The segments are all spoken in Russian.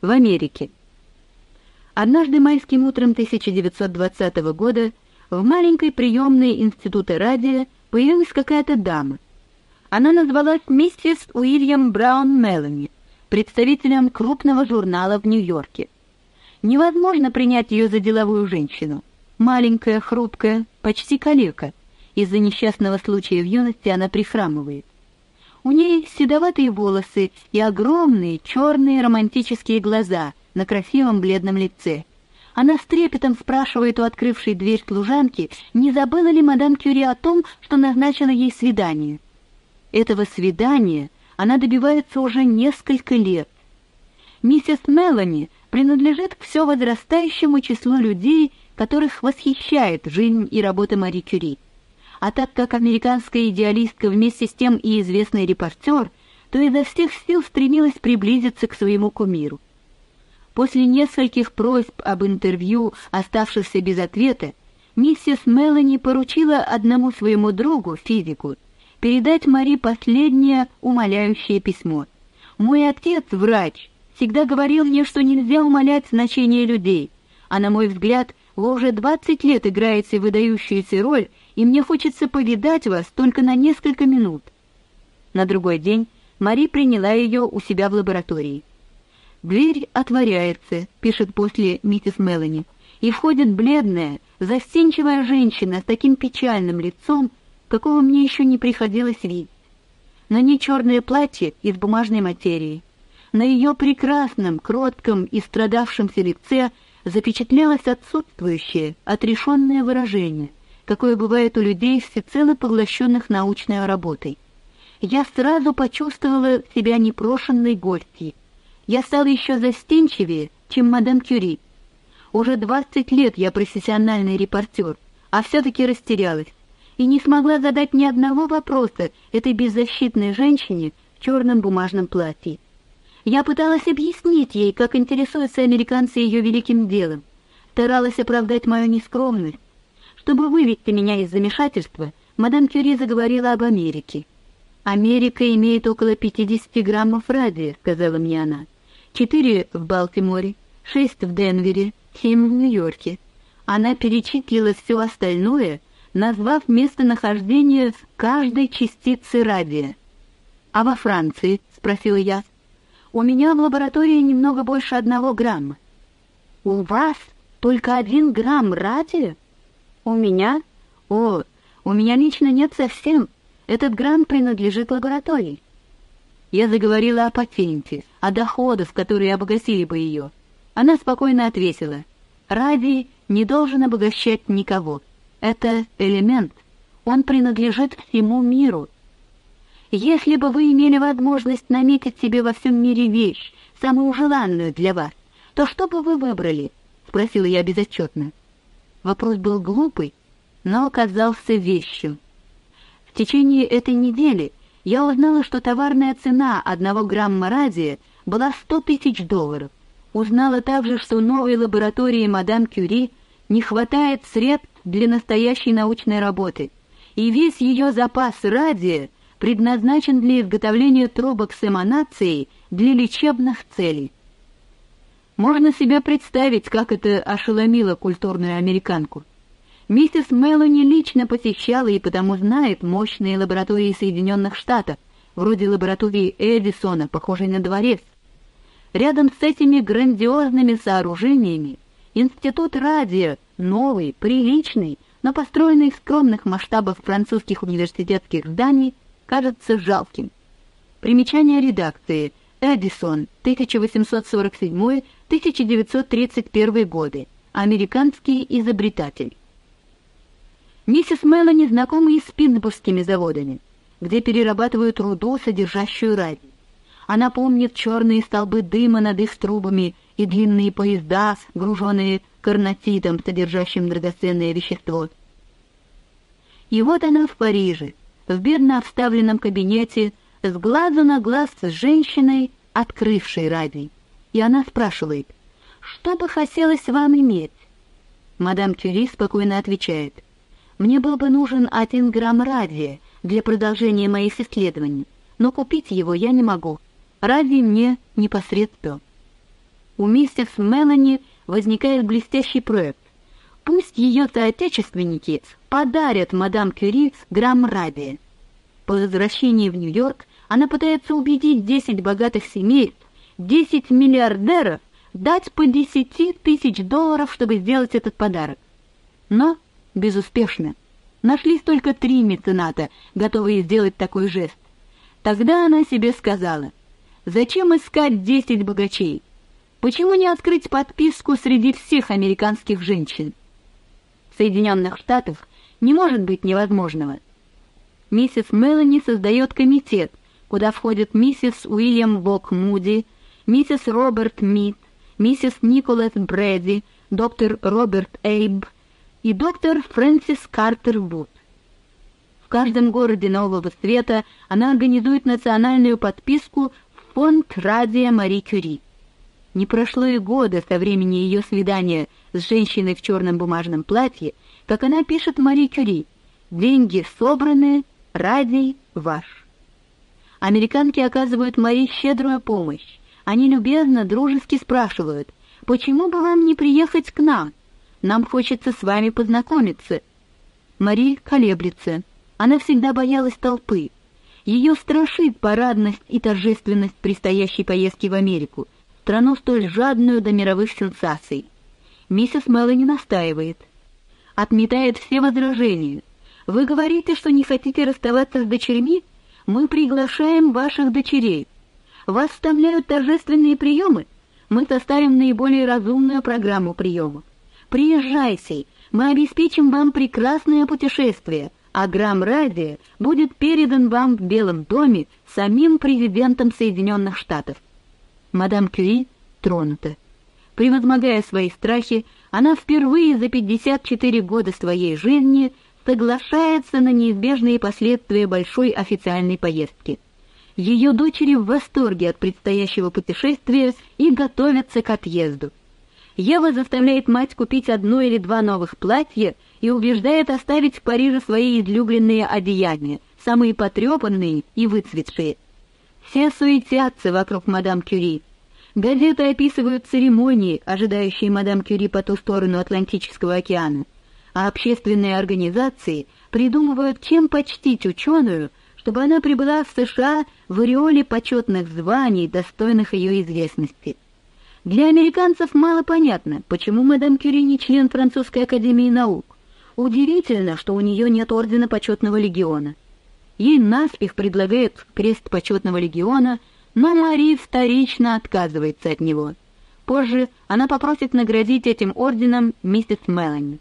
в Америке. Однажды майским утром 1920 года в маленькой приемной института радио появилась какая-то дама. Она назвалась миссис Уильям Браун Мелани, представителем крупного журнала в Нью-Йорке. Невозможно принять ее за деловую женщину. Маленькая, хрупкая, почти калека. Из-за несчастного случая в юности она прихрамывает. У ней седоватые волосы и огромные черные романтические глаза на красивом бледном лице. Она с трепетом спрашивает у открывшей дверь служанки, не забыла ли мадам Кюри о том, что назначила ей свидание. Этого свидания она добивается уже несколько лет. Миссис Мелани принадлежит к все возрастающему числу людей, которых восхищает жизнь и работа Мари Кюри. А так как американская идеалистка вместе с тем и известный репортер, то изо всех сил стремилась приблизиться к своему кумиру. После нескольких просьб об интервью, оставшихся без ответа, миссис Мелани поручила одному своему другу, физику, передать Мари последнее умоляющее письмо. «Мой отец, врач, всегда говорил мне, что нельзя умалять значение людей, а, на мой взгляд, уже двадцать лет играете выдающуюся роль, и мне хочется повидать вас только на несколько минут». На другой день Мари приняла ее у себя в лаборатории. Дверь отворяется, пишет после миссис Мелани, и входит бледная, застенчивая женщина с таким печальным лицом, какого мне еще не приходилось видеть. На ней черное платье из бумажной материи. На ее прекрасном, кротком и страдавшемся лице запечатлелось отсутствующее, отрешенное выражение, какое бывает у людей, всецело поглощенных научной работой. Я сразу почувствовала себя непрошенной гостьей, я стала еще застенчивее, чем мадам Кюри. Уже двадцать лет я профессиональный репортер, а все-таки растерялась и не смогла задать ни одного вопроса этой беззащитной женщине в черном бумажном платье. Я пыталась объяснить ей, как интересуются американцы ее великим делом, старалась оправдать мою нескромность. Чтобы вывести меня из замешательства, мадам Кюри заговорила об Америке. «Америка имеет около 50 граммов радия», — сказала мне она четыре в Балтиморе, шесть в Денвере, семь в Нью-Йорке. Она перечислила все остальное, назвав местонахождение каждой частицы радия. «А во Франции?» — спросила я. «У меня в лаборатории немного больше одного грамма». «У вас только один грамм радия?» «У меня? О, у меня лично нет совсем. Этот грамм принадлежит лаборатории». Я заговорила о патенте, о доходах, которые обогатили бы ее. Она спокойно ответила, «Радий не должен обогащать никого. Это элемент. Он принадлежит всему миру. Если бы вы имели возможность наметить себе во всем мире вещь, самую желанную для вас, то что бы вы выбрали?» — спросила я безотчетно. Вопрос был глупый, но оказался вещью. В течение этой недели я узнала, что товарная цена одного грамма радия была 100 тысяч долларов. Узнала также, что новой лаборатории мадам Кюри не хватает средств для настоящей научной работы, и весь ее запас радия предназначен для изготовления трубок с эманацией для лечебных целей. Можно себе представить, как это ошеломило культурную американку. Миссис Мелани лично посещала и потому знает мощные лаборатории Соединенных Штатов, вроде лаборатории Эдисона, похожей на дворец. Рядом с этими грандиозными сооружениями Институт радио, новый, приличный, но построенный в скромных масштабах французских университетских зданий, кажется жалким. Примечание редакции. Эдисон, 1847-1931 годы. Американский изобретатель. Миссис Мелани знакома и с Питтсбургскими заводами, где перерабатывают руду, содержащую радий. Она помнит черные столбы дыма над их трубами и длинные поезда, груженные карнотитом, содержащим драгоценное вещество. И вот она в Париже, в бедно обставленном кабинете, с глазу на глаз с женщиной, открывшей радий. И она спрашивает, что бы хотелось вам иметь? Мадам Кюри спокойно отвечает — мне был бы нужен один грамм радия для продолжения моих исследований, но купить его я не могу. Радий мне непосредственно. у миссис Мелани возникает блестящий проект. Пусть ее соотечественники подарят мадам Кюри грамм радия. По возвращении в Нью-Йорк она пытается убедить 10 богатых семей, 10 миллиардеров дать по 10 тысяч долларов, чтобы сделать этот подарок. Но безуспешно. Нашлись только три мецената, готовые сделать такой жест. Тогда она себе сказала, зачем искать 10 богачей? Почему не открыть подписку среди всех американских женщин? В Соединенных Штатах не может быть невозможного. Миссис Мелани создает комитет, куда входят миссис Уильям Бок Муди, миссис Роберт Мит, миссис Николас Брэди, доктор Роберт Эйб и доктор Фрэнсис Картер Вуд. В каждом городе Нового Света она организует национальную подписку в фонд Радия Мари Кюри. Не прошло и года со времени ее свидания с женщиной в черном бумажном платье, как она пишет Мари Кюри «Деньги собраны, радий ваш». Американки оказывают Мари щедрую помощь. Они любезно, дружески спрашивают, «Почему бы вам не приехать к нам? Нам хочется с вами познакомиться». Мари колеблется. Она всегда боялась толпы. Ее страшит парадность и торжественность предстоящей поездки в Америку — страну столь жадную до мировых сенсаций. Миссис Мелани настаивает. Отметает все возражения. Вы говорите, что не хотите расставаться с дочерьми? Мы приглашаем ваших дочерей. Вас вставляют торжественные приемы? Мы составим наиболее разумную программу приемов. Приезжайте, мы обеспечим вам прекрасное путешествие, а грамм радио будет передан вам в Белом доме самим президентом Соединенных Штатов. Мадам Кюри тронута. Превозмогая свои страхи, она впервые за 54 года своей жизни соглашается на неизбежные последствия большой официальной поездки. Ее дочери в восторге от предстоящего путешествия и готовятся к отъезду. Ева заставляет мать купить одно или два новых платья и убеждает оставить в Париже свои излюбленные одеяния, самые потрепанные и выцветшие. Все суетятся вокруг мадам Кюри. Газеты описывают церемонии, ожидающие мадам Кюри по ту сторону Атлантического океана, а общественные организации придумывают, чем почтить ученую, чтобы она прибыла в США в ореоле почетных званий, достойных ее известности. Для американцев мало понятно, почему мадам Кюри не член Французской академии наук. Удивительно, что у нее нет ордена почетного легиона. Ей наспех предлагают крест почетного легиона, но Мари вторично отказывается от него. Позже она попросит наградить этим орденом миссис Мелани.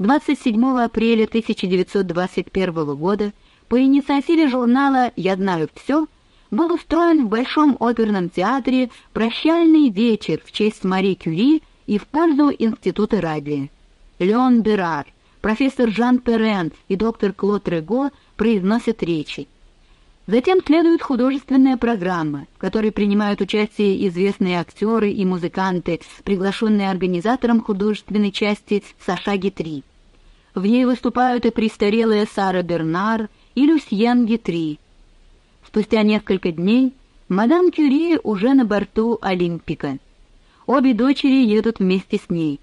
27 апреля 1921 года по инициативе журнала «Я знаю все» был устроен в Большом оперном театре прощальный вечер в честь Мари Кюри и в пользу Института радио. Леон Берар, профессор Жан Перен и доктор Клод Рего произносят речи. Затем следует художественная программа, в которой принимают участие известные актеры и музыканты, приглашенные организатором художественной части Саша Гитри. В ней выступают и престарелая Сара Бернар, и Люсьен Гитри. Спустя несколько дней мадам Кюри уже на борту Олимпика. Обе дочери едут вместе с ней.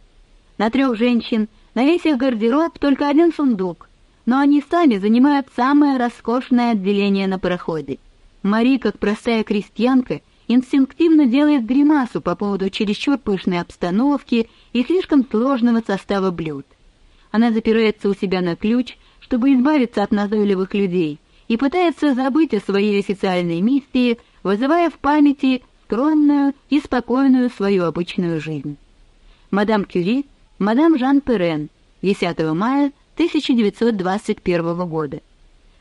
На трех женщин, на весь их гардероб только один сундук, но они сами занимают самое роскошное отделение на пароходе. Мари, как простая крестьянка, инстинктивно делает гримасу по поводу чересчур пышной обстановки и слишком сложного состава блюд. Она запирается у себя на ключ, чтобы избавиться от назойливых людей, и пытается забыть о своей официальной миссии, вызывая в памяти скромную и спокойную свою обычную жизнь. Мадам Кюри, мадам Жан Перен, 10 мая 1921 года.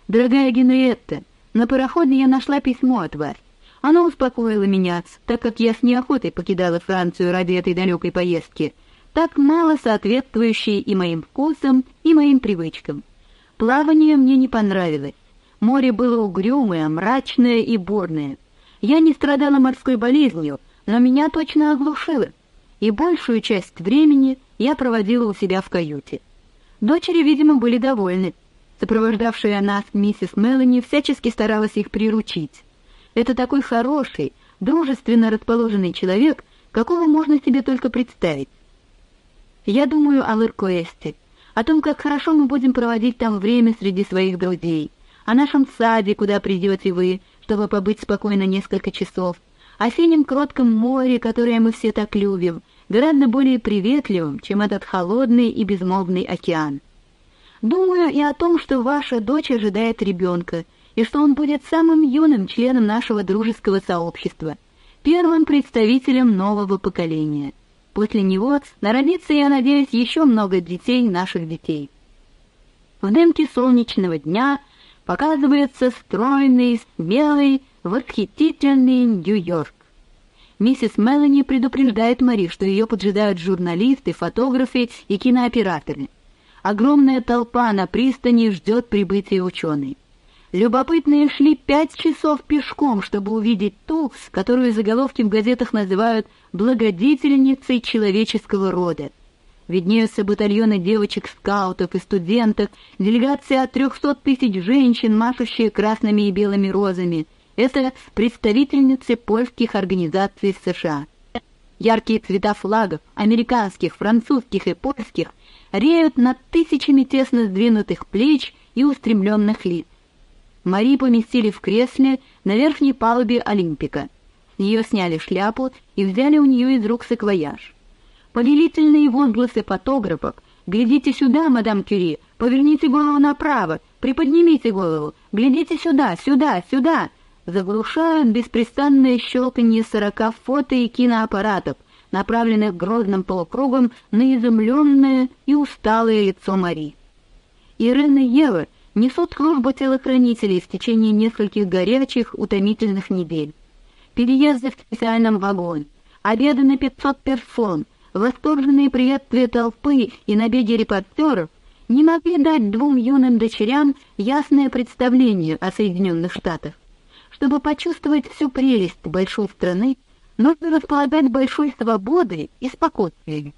«Дорогая Генриетта, на пароходе я нашла письмо от вас. Оно успокоило меня, так как я с неохотой покидала Францию ради этой далекой поездки, так мало соответствующей и моим вкусам, и моим привычкам. Плавание мне не понравилось. Море было угрюмое, мрачное и бурное. Я не страдала морской болезнью, но меня точно оглушило, и большую часть времени я проводила у себя в каюте. Дочери, видимо, были довольны. Сопровождавшая нас миссис Мелани всячески старалась их приручить. Это такой хороший, дружественно расположенный человек, какого можно себе только представить. Я думаю о Лыркуэсте, о том, как хорошо мы будем проводить там время среди своих друзей, о нашем саде, куда придете вы, чтобы побыть спокойно несколько часов, о синем кротком море, которое мы все так любим, гораздо более приветливым, чем этот холодный и безмолвный океан. Думаю и о том, что ваша дочь ожидает ребенка, и что он будет самым юным членом нашего дружеского сообщества, первым представителем нового поколения. После него народится, я надеюсь, еще много детей наших детей. В дымке солнечного дня показывается стройный, смелый, восхитительный Нью-Йорк. Миссис Мелани предупреждает Мари, что ее поджидают журналисты, фотографы и кинооператоры. Огромная толпа на пристани ждет прибытия ученых. Любопытные шли пять часов пешком, чтобы увидеть ту, которую заголовки в газетах называют «благодетельницей человеческого рода». Виднеются батальоны девочек-скаутов и студенток, делегация от трехсот тысяч женщин, машущие красными и белыми розами. Это представительницы польских организаций США. Яркие цвета флагов, американских, французских и польских, реют над тысячами тесно сдвинутых плеч и устремленных лиц. Мари поместили в кресле на верхней палубе Олимпика. С нее сняли шляпу и взяли у нее из рук саквояж. Повелительные возгласы фотографов «Глядите сюда, мадам Кюри! Поверните голову направо! Приподнимите голову! Глядите сюда, сюда, сюда!» заглушают беспрестанное щелканье сорока фото и киноаппаратов, направленных грозным полукругом на изумленное и усталое лицо Мари. Ирена Ева несут службу телохранителей в течение нескольких горячих, утомительных недель. Переезды в специальном вагоне, обеды на 500 персон, восторженные приветствия толпы и набеги репортеров не могли дать двум юным дочерям ясное представление о Соединенных Штатах. Чтобы почувствовать всю прелесть большой страны, нужно располагать большой свободой и спокойствием.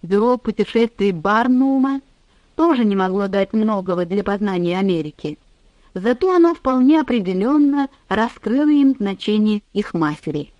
Бюро путешествий Барнума тоже не могло дать многого для познания Америки. Зато оно вполне определенно раскрыло им значение их матери.